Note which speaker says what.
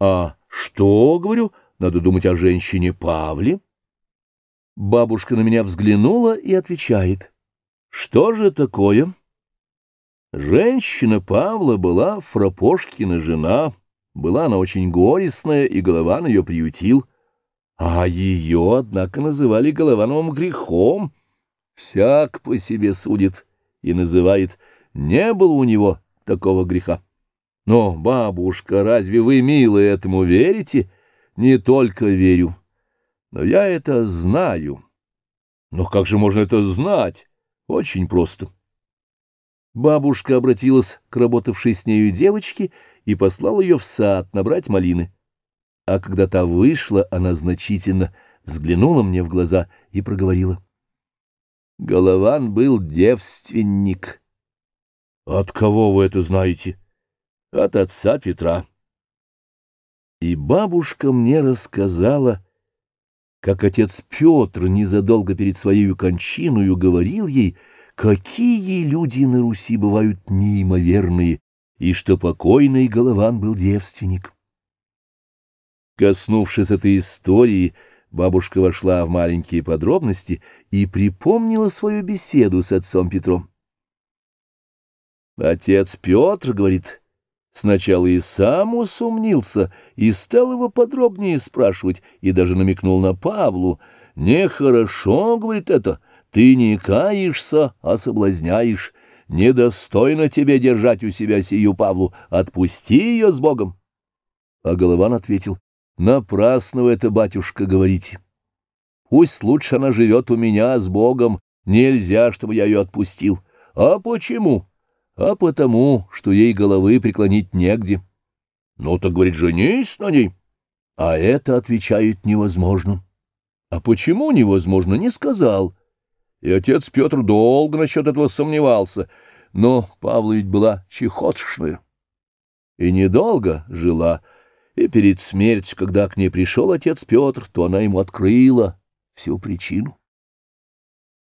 Speaker 1: А что, говорю, надо думать о женщине Павле? Бабушка на меня взглянула и отвечает. Что же такое? Женщина Павла была Фрапошкина жена. Была она очень горестная, и Голован ее приютил. А ее, однако, называли Головановым грехом. Всяк по себе судит и называет. Не было у него такого греха. Но, бабушка, разве вы, милые, этому верите? Не только верю, но я это знаю. Но как же можно это знать? Очень просто. Бабушка обратилась к работавшей с нею девочке и послала ее в сад набрать малины. А когда та вышла, она значительно взглянула мне в глаза и проговорила. Голован был девственник. От кого вы это знаете? От отца Петра. И бабушка мне рассказала, как отец Петр незадолго перед своей кончиною говорил ей, какие люди на Руси бывают неимоверные, и что покойный Голован был девственник. Коснувшись этой истории, бабушка вошла в маленькие подробности и припомнила свою беседу с отцом Петром. Отец Петр, говорит, сначала и сам усомнился, и стал его подробнее спрашивать, и даже намекнул на Павлу. «Нехорошо, — говорит это, — ты не каешься, а соблазняешь. Недостойно тебе держать у себя сию Павлу, отпусти ее с Богом». А Голован ответил, «Напрасно вы это, батюшка, говорите. Пусть лучше она живет у меня с Богом, нельзя, чтобы я ее отпустил. А почему?» А потому, что ей головы преклонить негде. Ну, так, говорит, женись на ней. А это, отвечает, невозможно. А почему невозможно, не сказал. И отец Петр долго насчет этого сомневался, но Павла ведь была чехотшная. И недолго жила, и перед смертью, когда к ней пришел отец Петр, то она ему открыла всю причину.